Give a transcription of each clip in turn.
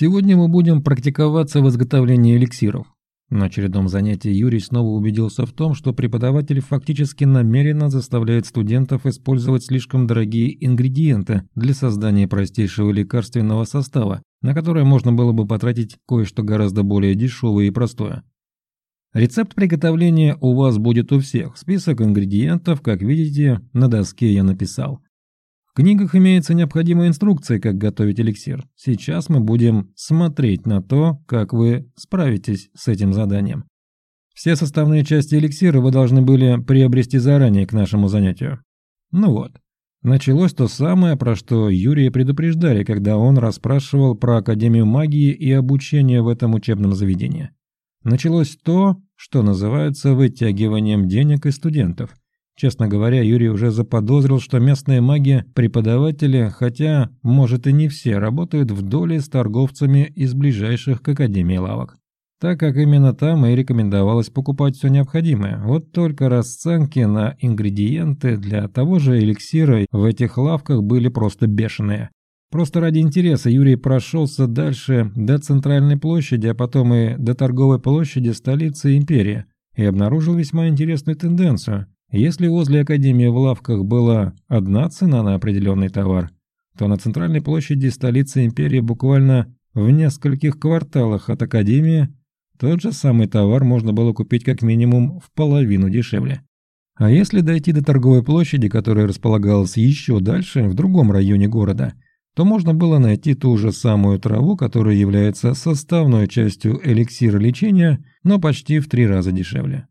Сегодня мы будем практиковаться в изготовлении эликсиров. На очередном занятии Юрий снова убедился в том, что преподаватель фактически намеренно заставляет студентов использовать слишком дорогие ингредиенты для создания простейшего лекарственного состава, на которое можно было бы потратить кое-что гораздо более дешевое и простое. Рецепт приготовления у вас будет у всех. Список ингредиентов, как видите, на доске я написал. Книгах имеется необходимая инструкция, как готовить эликсир. Сейчас мы будем смотреть на то, как вы справитесь с этим заданием. Все составные части эликсира вы должны были приобрести заранее к нашему занятию. Ну вот. Началось то самое, про что Юрия предупреждали, когда он расспрашивал про Академию магии и обучение в этом учебном заведении. Началось то, что называется вытягиванием денег из студентов – Честно говоря, Юрий уже заподозрил, что местные маги – преподаватели, хотя, может и не все, работают в доле с торговцами из ближайших к Академии лавок. Так как именно там и рекомендовалось покупать все необходимое. Вот только расценки на ингредиенты для того же эликсира в этих лавках были просто бешеные. Просто ради интереса Юрий прошелся дальше до центральной площади, а потом и до торговой площади столицы империи и обнаружил весьма интересную тенденцию – если возле Академии в лавках была одна цена на определенный товар, то на центральной площади столицы империи буквально в нескольких кварталах от Академии тот же самый товар можно было купить как минимум в половину дешевле. А если дойти до торговой площади, которая располагалась еще дальше, в другом районе города, то можно было найти ту же самую траву, которая является составной частью эликсира лечения, но почти в три раза дешевле.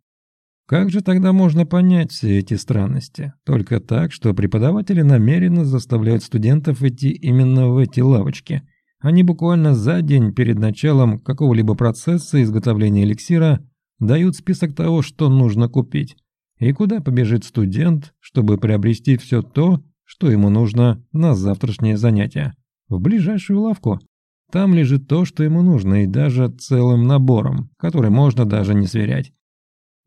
Как же тогда можно понять все эти странности? Только так, что преподаватели намеренно заставляют студентов идти именно в эти лавочки. Они буквально за день перед началом какого-либо процесса изготовления эликсира дают список того, что нужно купить, и куда побежит студент, чтобы приобрести все то, что ему нужно на завтрашнее занятие. В ближайшую лавку. Там лежит то, что ему нужно, и даже целым набором, который можно даже не сверять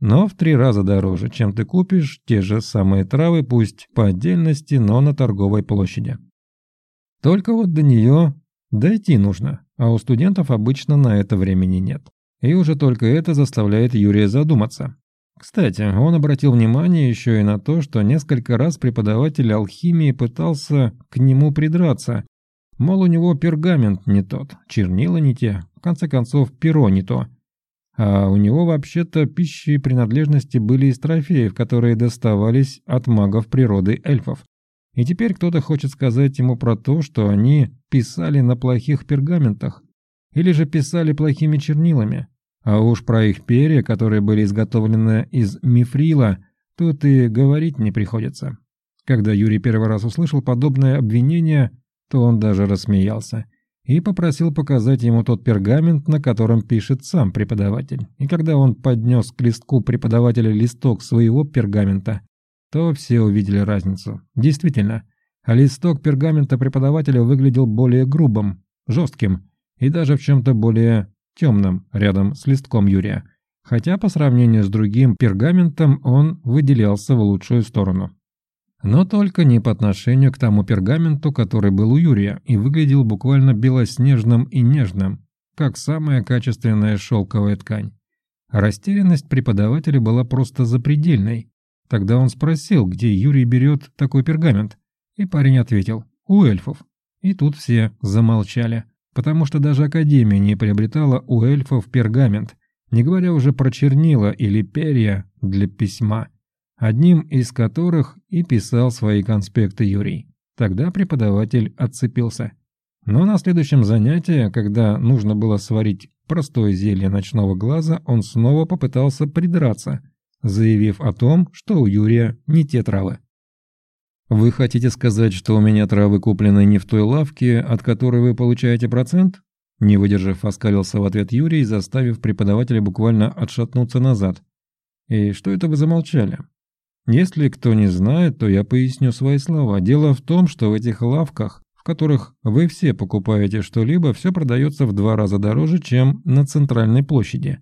но в три раза дороже, чем ты купишь те же самые травы, пусть по отдельности, но на торговой площади. Только вот до нее дойти нужно, а у студентов обычно на это времени нет. И уже только это заставляет Юрия задуматься. Кстати, он обратил внимание еще и на то, что несколько раз преподаватель алхимии пытался к нему придраться. Мол, у него пергамент не тот, чернила не те, в конце концов, перо не то – а у него вообще-то пищи и принадлежности были из трофеев, которые доставались от магов природы эльфов. И теперь кто-то хочет сказать ему про то, что они писали на плохих пергаментах. Или же писали плохими чернилами. А уж про их перья, которые были изготовлены из мифрила, тут и говорить не приходится. Когда Юрий первый раз услышал подобное обвинение, то он даже рассмеялся – и попросил показать ему тот пергамент, на котором пишет сам преподаватель. И когда он поднес к листку преподавателя листок своего пергамента, то все увидели разницу. Действительно, листок пергамента преподавателя выглядел более грубым, жестким и даже в чем-то более темным рядом с листком Юрия, хотя по сравнению с другим пергаментом он выделялся в лучшую сторону. Но только не по отношению к тому пергаменту, который был у Юрия и выглядел буквально белоснежным и нежным, как самая качественная шелковая ткань. Растерянность преподавателя была просто запредельной. Тогда он спросил, где Юрий берет такой пергамент, и парень ответил «У эльфов». И тут все замолчали, потому что даже Академия не приобретала у эльфов пергамент, не говоря уже про чернила или перья для письма одним из которых и писал свои конспекты Юрий. Тогда преподаватель отцепился. Но на следующем занятии, когда нужно было сварить простое зелье ночного глаза, он снова попытался придраться, заявив о том, что у Юрия не те травы. «Вы хотите сказать, что у меня травы куплены не в той лавке, от которой вы получаете процент?» Не выдержав, оскалился в ответ Юрий, заставив преподавателя буквально отшатнуться назад. «И что это вы замолчали? Если кто не знает, то я поясню свои слова. Дело в том, что в этих лавках, в которых вы все покупаете что-либо, все продается в два раза дороже, чем на центральной площади.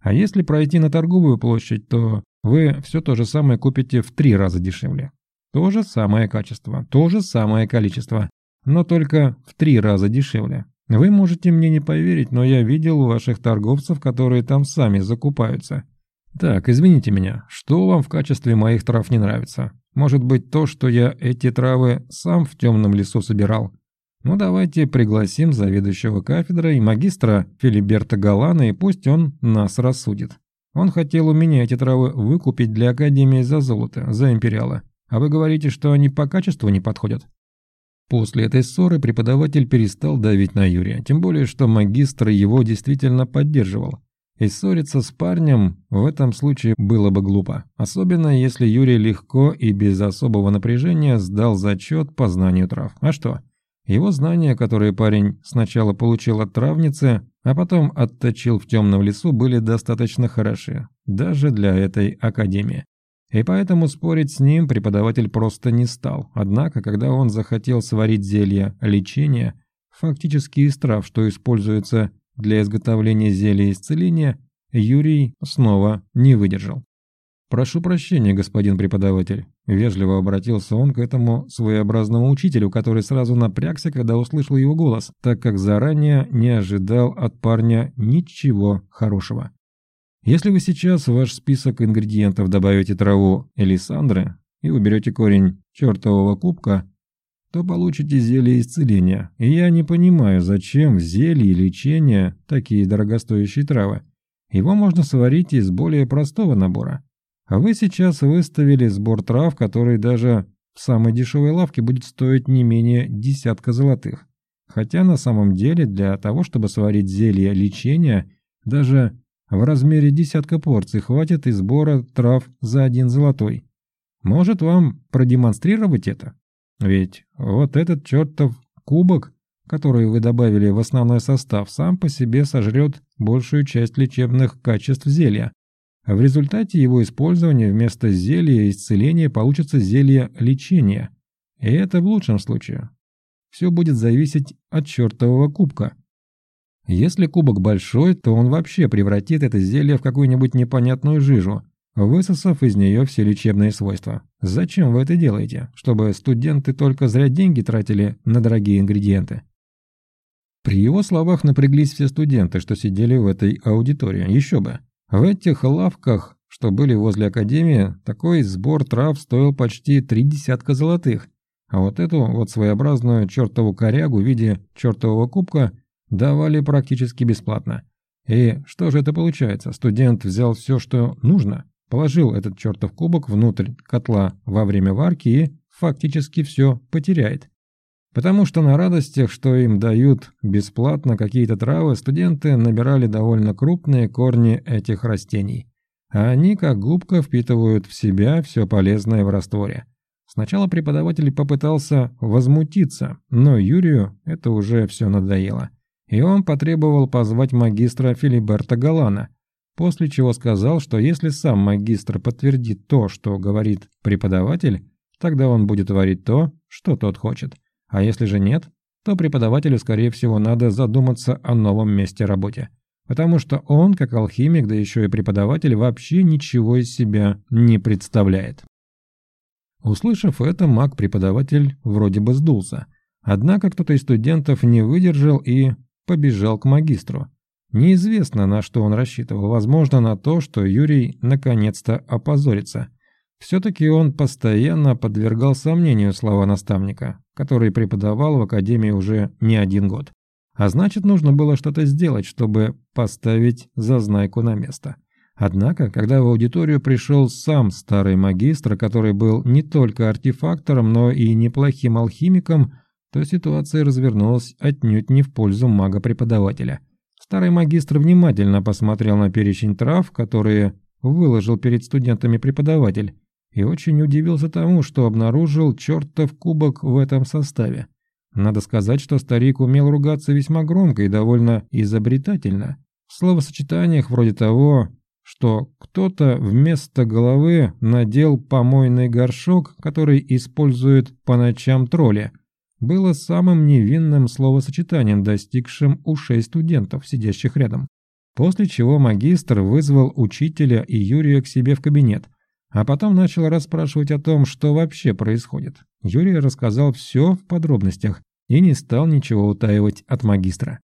А если пройти на торговую площадь, то вы все то же самое купите в три раза дешевле. То же самое качество, то же самое количество, но только в три раза дешевле. Вы можете мне не поверить, но я видел ваших торговцев, которые там сами закупаются. Так, извините меня, что вам в качестве моих трав не нравится? Может быть то, что я эти травы сам в темном лесу собирал? Ну давайте пригласим заведующего кафедрой магистра Филиберта Галана, и пусть он нас рассудит. Он хотел у меня эти травы выкупить для Академии за золото, за империала. А вы говорите, что они по качеству не подходят? После этой ссоры преподаватель перестал давить на Юрия, тем более, что магистр его действительно поддерживал. И ссориться с парнем в этом случае было бы глупо, особенно если Юрий легко и без особого напряжения сдал зачет по знанию трав. А что? Его знания, которые парень сначала получил от травницы, а потом отточил в темном лесу, были достаточно хороши, даже для этой академии. И поэтому спорить с ним преподаватель просто не стал. Однако, когда он захотел сварить зелье лечения, фактически из трав, что используется для изготовления зелья исцеления, Юрий снова не выдержал. «Прошу прощения, господин преподаватель», – вежливо обратился он к этому своеобразному учителю, который сразу напрягся, когда услышал его голос, так как заранее не ожидал от парня ничего хорошего. Если вы сейчас в ваш список ингредиентов добавите траву элисандры и уберете корень чертового кубка, то получите зелье исцеления. И я не понимаю, зачем в зелье лечения такие дорогостоящие травы. Его можно сварить из более простого набора. А вы сейчас выставили сбор трав, который даже в самой дешевой лавке будет стоить не менее десятка золотых. Хотя на самом деле для того, чтобы сварить зелье лечения, даже в размере десятка порций хватит и сбора трав за один золотой. Может вам продемонстрировать это? Ведь вот этот чертов кубок, который вы добавили в основной состав, сам по себе сожрет большую часть лечебных качеств зелья. В результате его использования вместо зелья исцеления получится зелье лечения. И это в лучшем случае. Все будет зависеть от чертового кубка. Если кубок большой, то он вообще превратит это зелье в какую-нибудь непонятную жижу, высосав из нее все лечебные свойства. Зачем вы это делаете? Чтобы студенты только зря деньги тратили на дорогие ингредиенты? При его словах напряглись все студенты, что сидели в этой аудитории. Еще бы. В этих лавках, что были возле академии, такой сбор трав стоил почти три десятка золотых. А вот эту вот своеобразную чертову корягу в виде чертового кубка давали практически бесплатно. И что же это получается? Студент взял все, что нужно, положил этот чертов кубок внутрь котла во время варки и фактически все потеряет. Потому что на радостях, что им дают бесплатно какие-то травы, студенты набирали довольно крупные корни этих растений. А они, как губка, впитывают в себя все полезное в растворе. Сначала преподаватель попытался возмутиться, но Юрию это уже все надоело и он потребовал позвать магистра Филиберта Галана, после чего сказал, что если сам магистр подтвердит то, что говорит преподаватель, тогда он будет творить то, что тот хочет. А если же нет, то преподавателю, скорее всего, надо задуматься о новом месте работы. Потому что он, как алхимик, да еще и преподаватель, вообще ничего из себя не представляет. Услышав это, маг-преподаватель вроде бы сдулся. Однако кто-то из студентов не выдержал и побежал к магистру. Неизвестно, на что он рассчитывал, возможно, на то, что Юрий наконец-то опозорится. Все-таки он постоянно подвергал сомнению слова наставника, который преподавал в академии уже не один год. А значит, нужно было что-то сделать, чтобы поставить зазнайку на место. Однако, когда в аудиторию пришел сам старый магистр, который был не только артефактором, но и неплохим алхимиком, то ситуация развернулась отнюдь не в пользу мага-преподавателя. Старый магистр внимательно посмотрел на перечень трав, которые выложил перед студентами преподаватель, и очень удивился тому, что обнаружил чертов кубок в этом составе. Надо сказать, что старик умел ругаться весьма громко и довольно изобретательно. В словосочетаниях вроде того, что кто-то вместо головы надел помойный горшок, который используют по ночам тролли, было самым невинным словосочетанием, достигшим ушей студентов, сидящих рядом. После чего магистр вызвал учителя и Юрия к себе в кабинет, а потом начал расспрашивать о том, что вообще происходит. Юрий рассказал все в подробностях, и не стал ничего утаивать от магистра.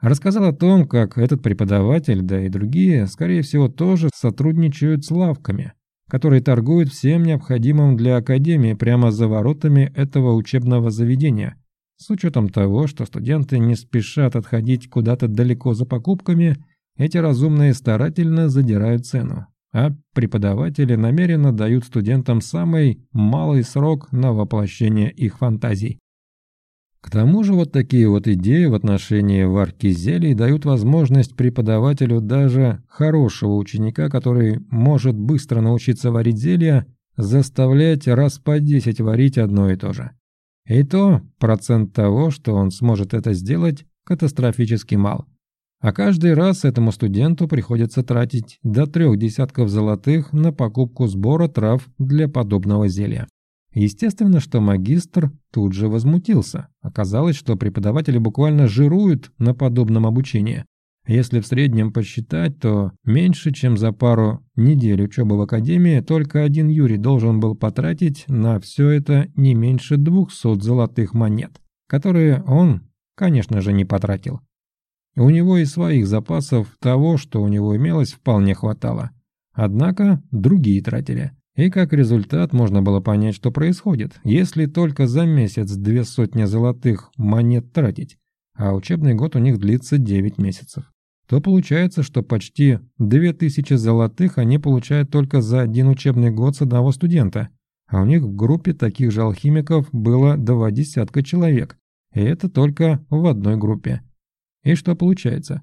Рассказал о том, как этот преподаватель, да и другие, скорее всего, тоже сотрудничают с лавками, которые торгуют всем необходимым для Академии прямо за воротами этого учебного заведения, с учетом того, что студенты не спешат отходить куда-то далеко за покупками, эти разумные старательно задирают цену, а преподаватели намеренно дают студентам самый малый срок на воплощение их фантазий. К тому же вот такие вот идеи в отношении варки зелий дают возможность преподавателю даже хорошего ученика, который может быстро научиться варить зелья, заставлять раз по десять варить одно и то же. И то процент того, что он сможет это сделать, катастрофически мал. А каждый раз этому студенту приходится тратить до трех десятков золотых на покупку сбора трав для подобного зелья. Естественно, что магистр тут же возмутился. Оказалось, что преподаватели буквально жируют на подобном обучении. Если в среднем посчитать, то меньше, чем за пару недель учебы в академии, только один Юрий должен был потратить на все это не меньше двухсот золотых монет, которые он, конечно же, не потратил. У него и своих запасов того, что у него имелось, вполне хватало. Однако другие тратили. И как результат можно было понять, что происходит, если только за месяц две сотни золотых монет тратить, а учебный год у них длится 9 месяцев, то получается, что почти 2000 золотых они получают только за один учебный год с одного студента, а у них в группе таких же алхимиков было два десятка человек, и это только в одной группе. И что получается?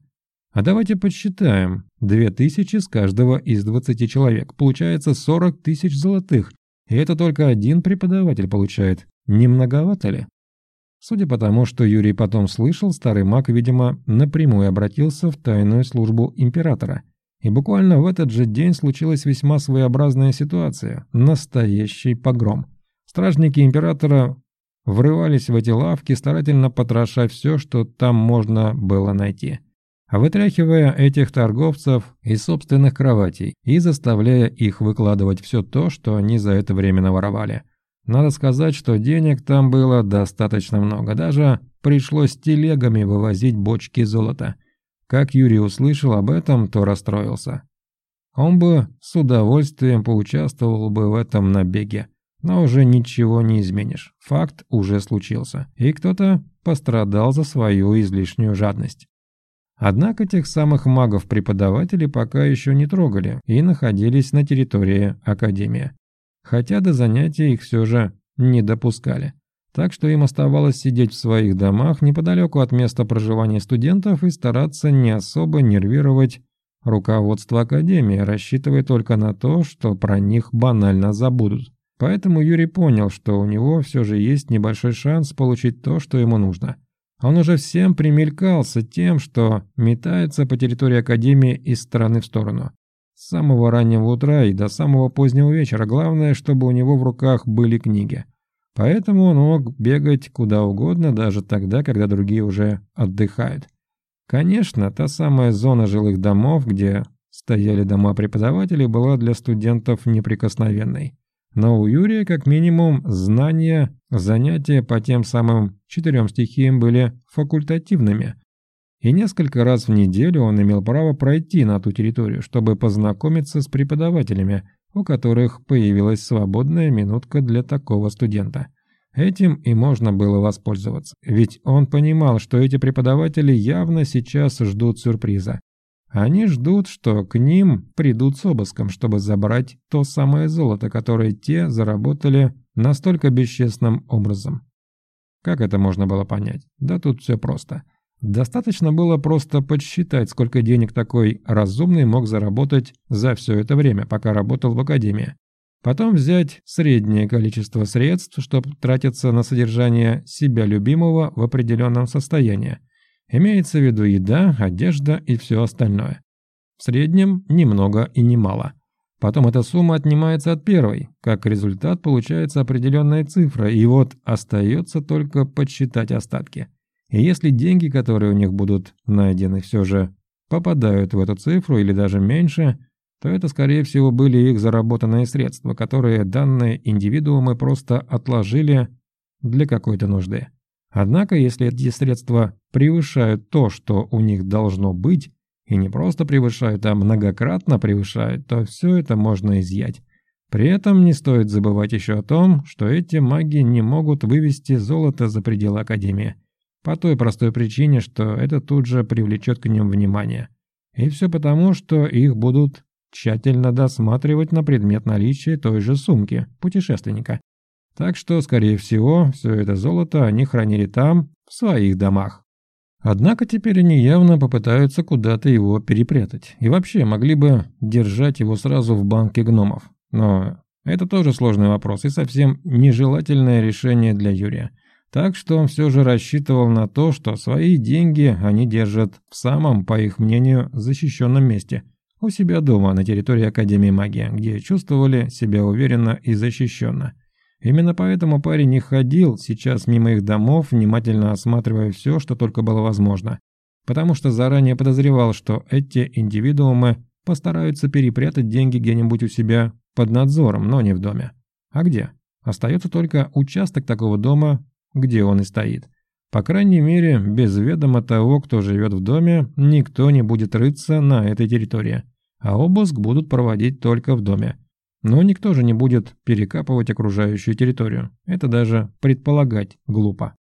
А давайте подсчитаем. Две тысячи с каждого из 20 человек. Получается 40 тысяч золотых. И это только один преподаватель получает. Не многовато ли? Судя по тому, что Юрий потом слышал, старый маг, видимо, напрямую обратился в тайную службу императора. И буквально в этот же день случилась весьма своеобразная ситуация. Настоящий погром. Стражники императора врывались в эти лавки, старательно потроша все, что там можно было найти вытряхивая этих торговцев из собственных кроватей и заставляя их выкладывать все то, что они за это время наворовали. Надо сказать, что денег там было достаточно много, даже пришлось телегами вывозить бочки золота. Как Юрий услышал об этом, то расстроился. Он бы с удовольствием поучаствовал бы в этом набеге, но уже ничего не изменишь. Факт уже случился, и кто-то пострадал за свою излишнюю жадность. Однако тех самых магов-преподавателей пока еще не трогали и находились на территории Академии. Хотя до занятий их все же не допускали. Так что им оставалось сидеть в своих домах неподалеку от места проживания студентов и стараться не особо нервировать руководство Академии, рассчитывая только на то, что про них банально забудут. Поэтому Юрий понял, что у него все же есть небольшой шанс получить то, что ему нужно – он уже всем примелькался тем, что метается по территории Академии из стороны в сторону. С самого раннего утра и до самого позднего вечера. Главное, чтобы у него в руках были книги. Поэтому он мог бегать куда угодно, даже тогда, когда другие уже отдыхают. Конечно, та самая зона жилых домов, где стояли дома преподавателей, была для студентов неприкосновенной. Но у Юрия, как минимум, знания, занятия по тем самым четырем стихиям были факультативными. И несколько раз в неделю он имел право пройти на ту территорию, чтобы познакомиться с преподавателями, у которых появилась свободная минутка для такого студента. Этим и можно было воспользоваться, ведь он понимал, что эти преподаватели явно сейчас ждут сюрприза. Они ждут, что к ним придут с обыском, чтобы забрать то самое золото, которое те заработали настолько бесчестным образом. Как это можно было понять? Да тут все просто. Достаточно было просто подсчитать, сколько денег такой разумный мог заработать за все это время, пока работал в академии. Потом взять среднее количество средств, чтобы тратиться на содержание себя любимого в определенном состоянии, Имеется в виду еда, одежда и все остальное. В среднем ни много и ни мало. Потом эта сумма отнимается от первой. Как результат получается определенная цифра, и вот остается только подсчитать остатки. И если деньги, которые у них будут найдены, все же попадают в эту цифру или даже меньше, то это, скорее всего, были их заработанные средства, которые данные индивидуумы просто отложили для какой-то нужды. Однако, если эти средства превышают то, что у них должно быть, и не просто превышают, а многократно превышают, то все это можно изъять. При этом не стоит забывать еще о том, что эти маги не могут вывести золото за пределы Академии. По той простой причине, что это тут же привлечет к ним внимание. И все потому, что их будут тщательно досматривать на предмет наличия той же сумки путешественника. Так что, скорее всего, все это золото они хранили там, в своих домах. Однако теперь они явно попытаются куда-то его перепрятать. И вообще могли бы держать его сразу в банке гномов. Но это тоже сложный вопрос и совсем нежелательное решение для Юрия. Так что он все же рассчитывал на то, что свои деньги они держат в самом, по их мнению, защищенном месте – у себя дома на территории Академии магии, где чувствовали себя уверенно и защищенно. Именно поэтому парень не ходил сейчас мимо их домов, внимательно осматривая все, что только было возможно. Потому что заранее подозревал, что эти индивидуумы постараются перепрятать деньги где-нибудь у себя под надзором, но не в доме. А где? Остается только участок такого дома, где он и стоит. По крайней мере, без ведома того, кто живет в доме, никто не будет рыться на этой территории, а обыск будут проводить только в доме. Но никто же не будет перекапывать окружающую территорию. Это даже предполагать глупо.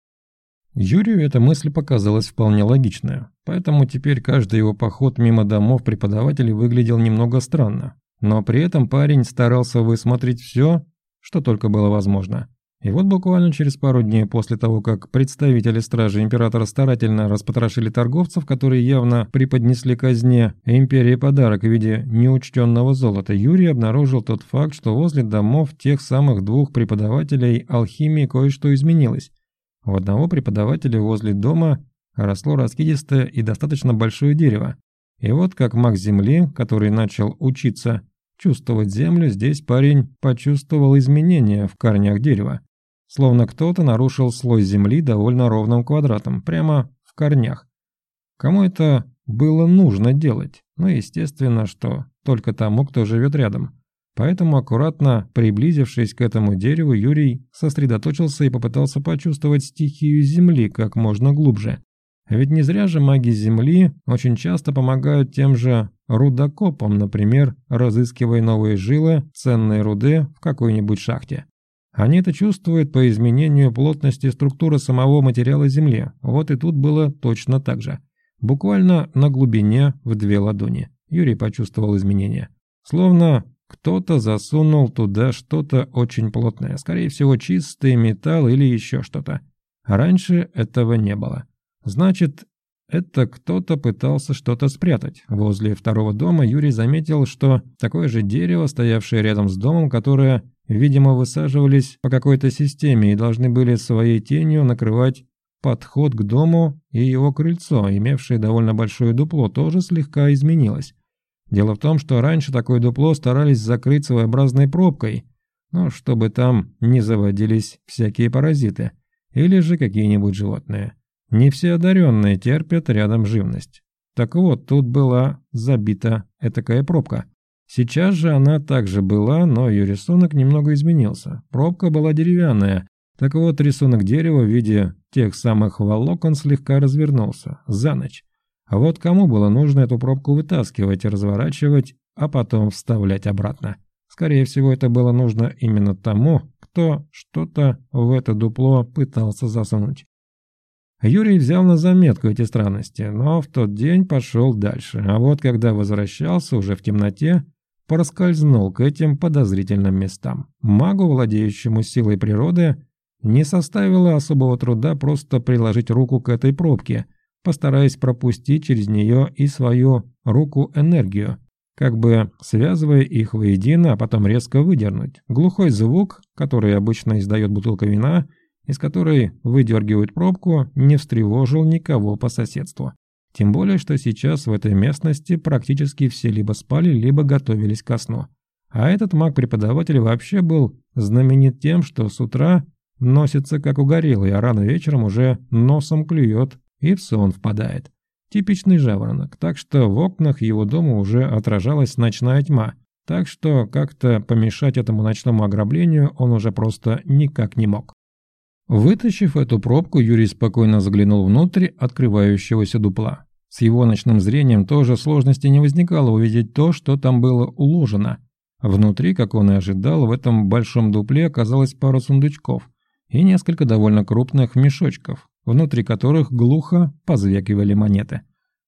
Юрию эта мысль показалась вполне логичная, поэтому теперь каждый его поход мимо домов преподавателей выглядел немного странно. Но при этом парень старался высмотреть все, что только было возможно. И вот буквально через пару дней после того, как представители стражи императора старательно распотрошили торговцев, которые явно преподнесли казне империи подарок в виде неучтенного золота, Юрий обнаружил тот факт, что возле домов тех самых двух преподавателей алхимии кое-что изменилось. У одного преподавателя возле дома росло раскидистое и достаточно большое дерево. И вот как маг Земли, который начал учиться чувствовать землю, здесь парень почувствовал изменения в корнях дерева. Словно кто-то нарушил слой земли довольно ровным квадратом, прямо в корнях. Кому это было нужно делать? Ну, естественно, что только тому, кто живет рядом. Поэтому, аккуратно приблизившись к этому дереву, Юрий сосредоточился и попытался почувствовать стихию земли как можно глубже. Ведь не зря же маги Земли очень часто помогают тем же рудокопам, например, разыскивая новые жилы, ценные руды в какой-нибудь шахте. Они это чувствуют по изменению плотности структуры самого материала Земли. Вот и тут было точно так же. Буквально на глубине в две ладони. Юрий почувствовал изменения. Словно кто-то засунул туда что-то очень плотное, скорее всего чистый металл или еще что-то. Раньше этого не было. Значит, это кто-то пытался что-то спрятать. Возле второго дома Юрий заметил, что такое же дерево, стоявшее рядом с домом, которое, видимо, высаживались по какой-то системе и должны были своей тенью накрывать подход к дому и его крыльцо, имевшее довольно большое дупло, тоже слегка изменилось. Дело в том, что раньше такое дупло старались закрыть своеобразной пробкой, ну, чтобы там не заводились всякие паразиты или же какие-нибудь животные. Не все одаренные терпят рядом живность. Так вот, тут была забита этакая пробка. Сейчас же она также была, но ее рисунок немного изменился. Пробка была деревянная. Так вот, рисунок дерева в виде тех самых волокон слегка развернулся за ночь. А вот кому было нужно эту пробку вытаскивать и разворачивать, а потом вставлять обратно? Скорее всего, это было нужно именно тому, кто что-то в это дупло пытался засунуть. Юрий взял на заметку эти странности, но в тот день пошел дальше, а вот когда возвращался уже в темноте, проскользнул к этим подозрительным местам. Магу, владеющему силой природы, не составило особого труда просто приложить руку к этой пробке, постараясь пропустить через нее и свою руку энергию, как бы связывая их воедино, а потом резко выдернуть. Глухой звук, который обычно издает бутылка вина – из которой выдергивают пробку, не встревожил никого по соседству. Тем более, что сейчас в этой местности практически все либо спали, либо готовились ко сну. А этот маг-преподаватель вообще был знаменит тем, что с утра носится как угорелый, а рано вечером уже носом клюет и в сон впадает. Типичный жаворонок, так что в окнах его дома уже отражалась ночная тьма, так что как-то помешать этому ночному ограблению он уже просто никак не мог. Вытащив эту пробку, Юрий спокойно заглянул внутрь открывающегося дупла. С его ночным зрением тоже сложности не возникало увидеть то, что там было уложено. Внутри, как он и ожидал, в этом большом дупле оказалось пару сундучков и несколько довольно крупных мешочков, внутри которых глухо позвякивали монеты.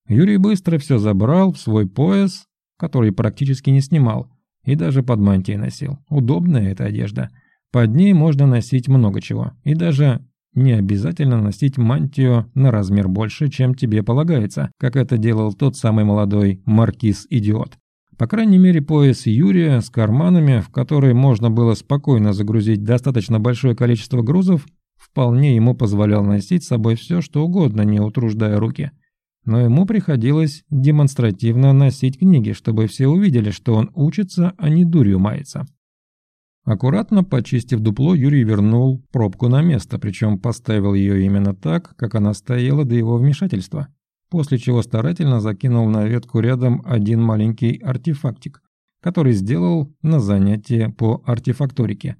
Юрий быстро все забрал в свой пояс, который практически не снимал, и даже под мантией носил. Удобная эта одежда. Под ней можно носить много чего, и даже не обязательно носить мантию на размер больше, чем тебе полагается, как это делал тот самый молодой маркиз-идиот. По крайней мере, пояс Юрия с карманами, в которые можно было спокойно загрузить достаточно большое количество грузов, вполне ему позволял носить с собой все, что угодно, не утруждая руки. Но ему приходилось демонстративно носить книги, чтобы все увидели, что он учится, а не дурью мается. Аккуратно почистив дупло, Юрий вернул пробку на место, причем поставил ее именно так, как она стояла до его вмешательства, после чего старательно закинул на ветку рядом один маленький артефактик, который сделал на занятие по артефакторике.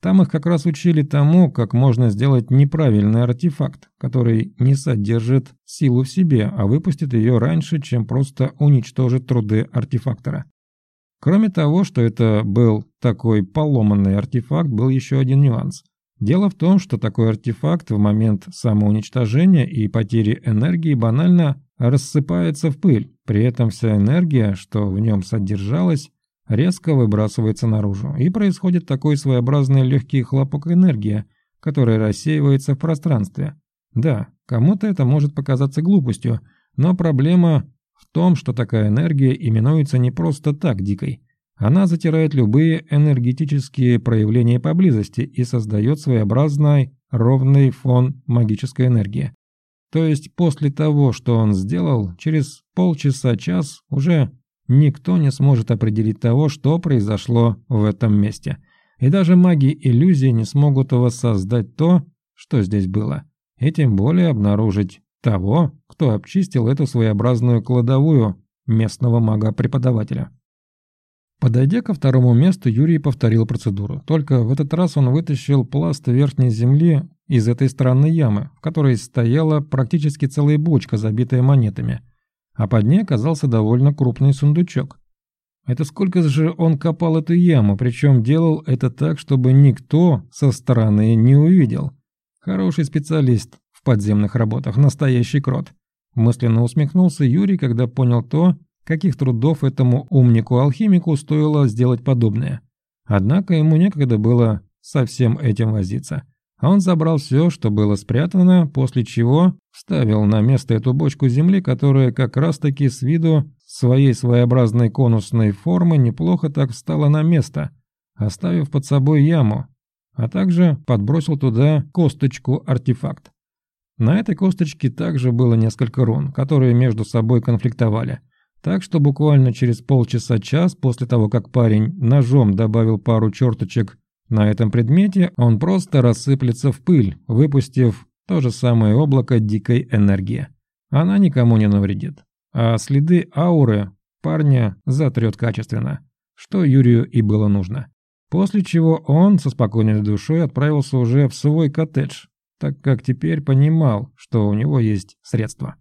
Там их как раз учили тому, как можно сделать неправильный артефакт, который не содержит силу в себе, а выпустит ее раньше, чем просто уничтожит труды артефактора. Кроме того, что это был такой поломанный артефакт, был еще один нюанс. Дело в том, что такой артефакт в момент самоуничтожения и потери энергии банально рассыпается в пыль. При этом вся энергия, что в нем содержалась, резко выбрасывается наружу. И происходит такой своеобразный легкий хлопок энергии, который рассеивается в пространстве. Да, кому-то это может показаться глупостью, но проблема в том, что такая энергия именуется не просто так дикой. Она затирает любые энергетические проявления поблизости и создает своеобразный ровный фон магической энергии. То есть после того, что он сделал, через полчаса-час уже никто не сможет определить того, что произошло в этом месте. И даже маги иллюзии не смогут воссоздать то, что здесь было, и тем более обнаружить того, кто обчистил эту своеобразную кладовую местного мага-преподавателя. Подойдя ко второму месту, Юрий повторил процедуру. Только в этот раз он вытащил пласт верхней земли из этой странной ямы, в которой стояла практически целая бочка, забитая монетами. А под ней оказался довольно крупный сундучок. Это сколько же он копал эту яму, причем делал это так, чтобы никто со стороны не увидел. Хороший специалист, в подземных работах, настоящий крот. Мысленно усмехнулся Юрий, когда понял то, каких трудов этому умнику-алхимику стоило сделать подобное. Однако ему некогда было со всем этим возиться. Он забрал все, что было спрятано, после чего вставил на место эту бочку земли, которая как раз-таки с виду своей своеобразной конусной формы неплохо так встала на место, оставив под собой яму, а также подбросил туда косточку-артефакт. На этой косточке также было несколько рун, которые между собой конфликтовали. Так что буквально через полчаса-час после того, как парень ножом добавил пару черточек на этом предмете, он просто рассыплется в пыль, выпустив то же самое облако дикой энергии. Она никому не навредит. А следы ауры парня затрет качественно, что Юрию и было нужно. После чего он со спокойной душой отправился уже в свой коттедж, так как теперь понимал, что у него есть средства.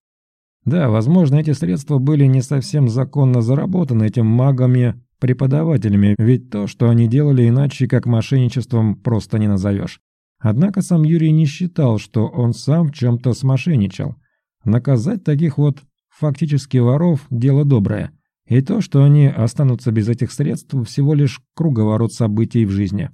Да, возможно, эти средства были не совсем законно заработаны этим магами-преподавателями, ведь то, что они делали иначе, как мошенничеством, просто не назовешь. Однако сам Юрий не считал, что он сам в чем-то смошенничал. Наказать таких вот фактически воров – дело доброе. И то, что они останутся без этих средств, всего лишь круговорот событий в жизни.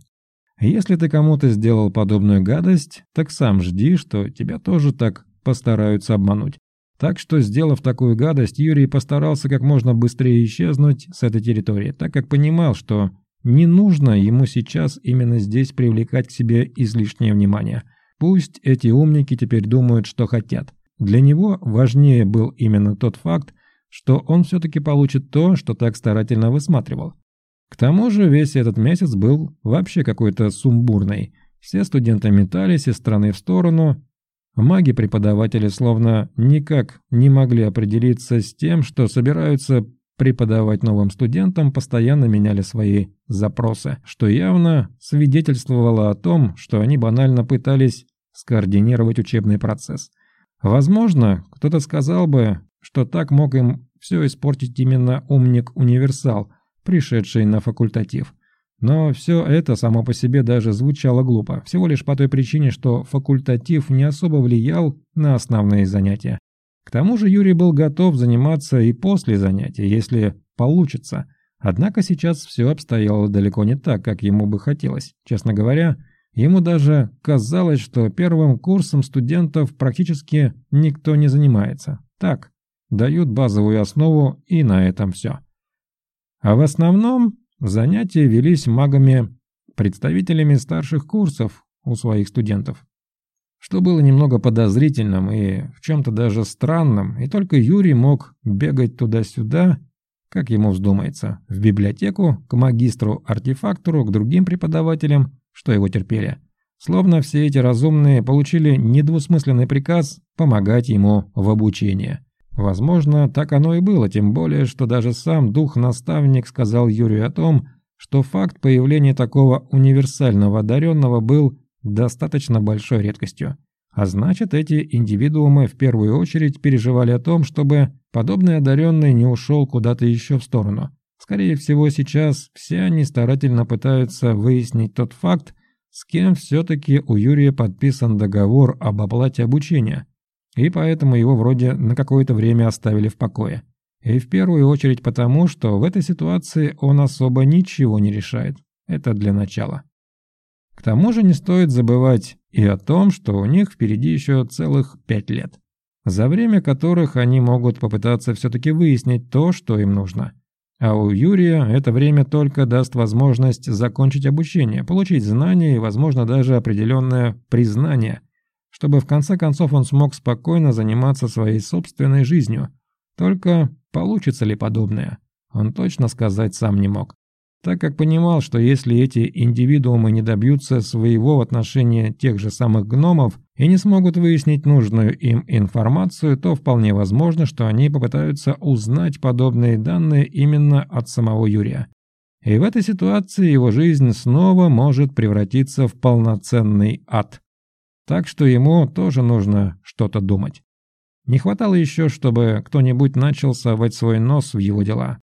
Если ты кому-то сделал подобную гадость, так сам жди, что тебя тоже так постараются обмануть. Так что, сделав такую гадость, Юрий постарался как можно быстрее исчезнуть с этой территории, так как понимал, что не нужно ему сейчас именно здесь привлекать к себе излишнее внимание. Пусть эти умники теперь думают, что хотят. Для него важнее был именно тот факт, что он все-таки получит то, что так старательно высматривал. К тому же весь этот месяц был вообще какой-то сумбурный. Все студенты метались из стороны в сторону. Маги-преподаватели словно никак не могли определиться с тем, что собираются преподавать новым студентам, постоянно меняли свои запросы, что явно свидетельствовало о том, что они банально пытались скоординировать учебный процесс. Возможно, кто-то сказал бы, что так мог им все испортить именно умник-универсал, пришедший на факультатив. Но все это само по себе даже звучало глупо, всего лишь по той причине, что факультатив не особо влиял на основные занятия. К тому же Юрий был готов заниматься и после занятий, если получится. Однако сейчас все обстояло далеко не так, как ему бы хотелось. Честно говоря, ему даже казалось, что первым курсом студентов практически никто не занимается. Так, дают базовую основу и на этом все. А в основном занятия велись магами, представителями старших курсов у своих студентов что было немного подозрительным и в чем-то даже странным, и только Юрий мог бегать туда-сюда, как ему вздумается, в библиотеку, к магистру-артефактору, к другим преподавателям, что его терпели. Словно все эти разумные получили недвусмысленный приказ помогать ему в обучении. Возможно, так оно и было, тем более, что даже сам дух-наставник сказал Юрию о том, что факт появления такого универсального одаренного был достаточно большой редкостью. А значит, эти индивидуумы в первую очередь переживали о том, чтобы подобный одаренный не ушел куда-то еще в сторону. Скорее всего, сейчас все они старательно пытаются выяснить тот факт, с кем все-таки у Юрия подписан договор об оплате обучения, и поэтому его вроде на какое-то время оставили в покое. И в первую очередь потому, что в этой ситуации он особо ничего не решает. Это для начала. К тому же не стоит забывать и о том, что у них впереди еще целых пять лет, за время которых они могут попытаться все-таки выяснить то, что им нужно. А у Юрия это время только даст возможность закончить обучение, получить знания и, возможно, даже определенное признание, чтобы в конце концов он смог спокойно заниматься своей собственной жизнью. Только получится ли подобное, он точно сказать сам не мог так как понимал, что если эти индивидуумы не добьются своего в отношении тех же самых гномов и не смогут выяснить нужную им информацию, то вполне возможно, что они попытаются узнать подобные данные именно от самого Юрия. И в этой ситуации его жизнь снова может превратиться в полноценный ад. Так что ему тоже нужно что-то думать. Не хватало еще, чтобы кто-нибудь начал совать свой нос в его дела.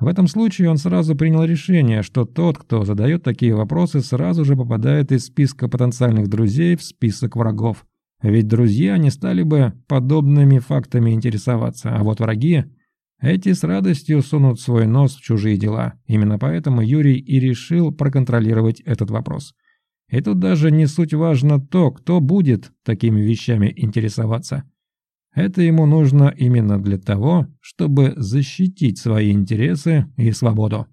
В этом случае он сразу принял решение, что тот, кто задает такие вопросы, сразу же попадает из списка потенциальных друзей в список врагов. Ведь друзья не стали бы подобными фактами интересоваться, а вот враги, эти с радостью сунут свой нос в чужие дела. Именно поэтому Юрий и решил проконтролировать этот вопрос. И тут даже не суть важно то, кто будет такими вещами интересоваться. Это ему нужно именно для того, чтобы защитить свои интересы и свободу.